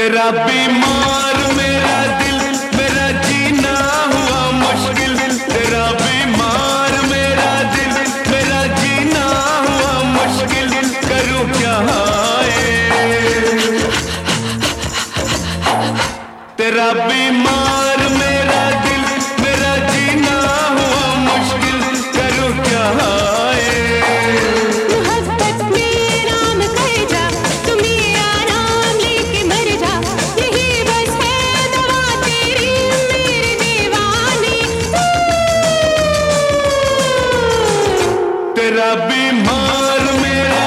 तेरा बीमार मेरा दिल, मेरा जीना हुआ मुश्किल। तेरा बीमार मेरा दिल, मेरा जीना हुआ मुश्किल। करो क्या तेरा बीमार मार मेरा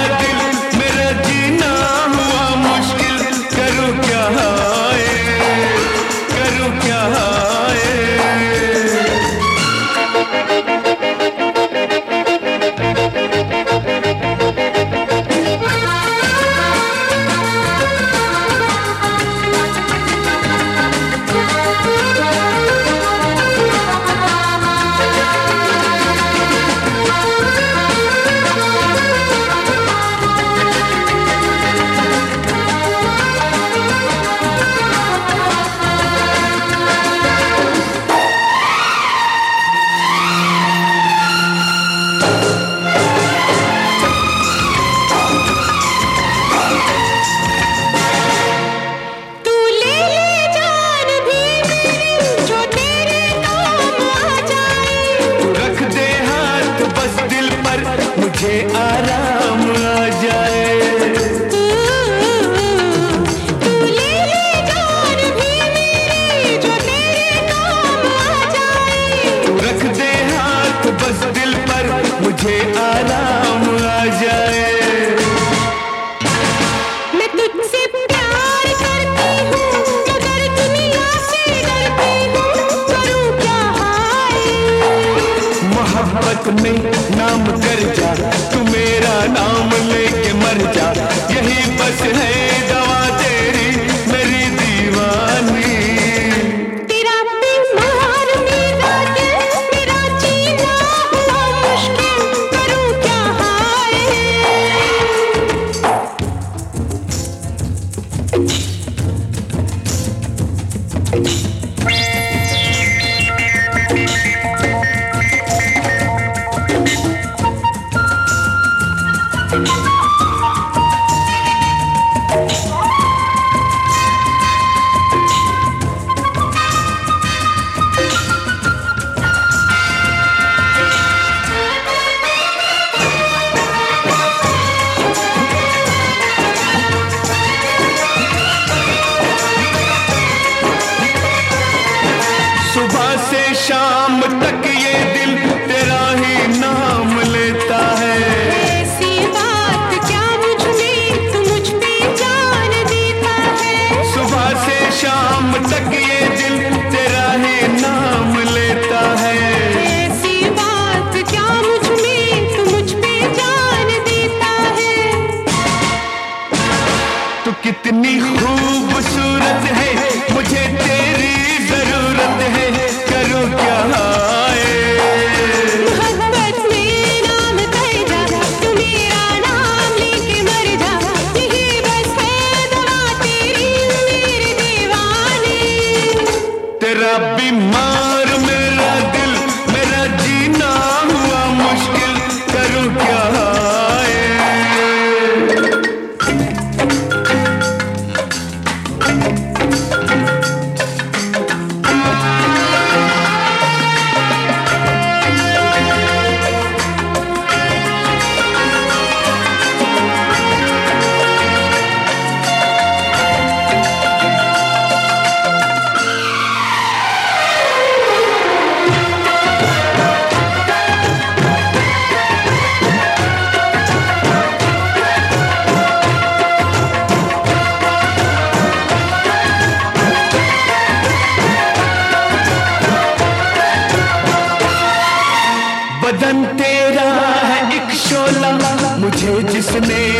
to me.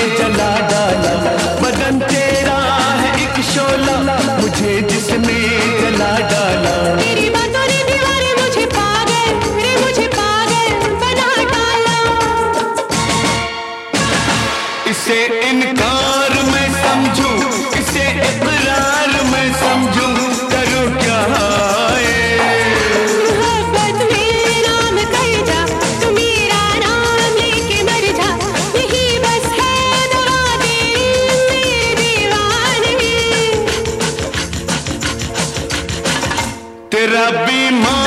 तेरा बीमार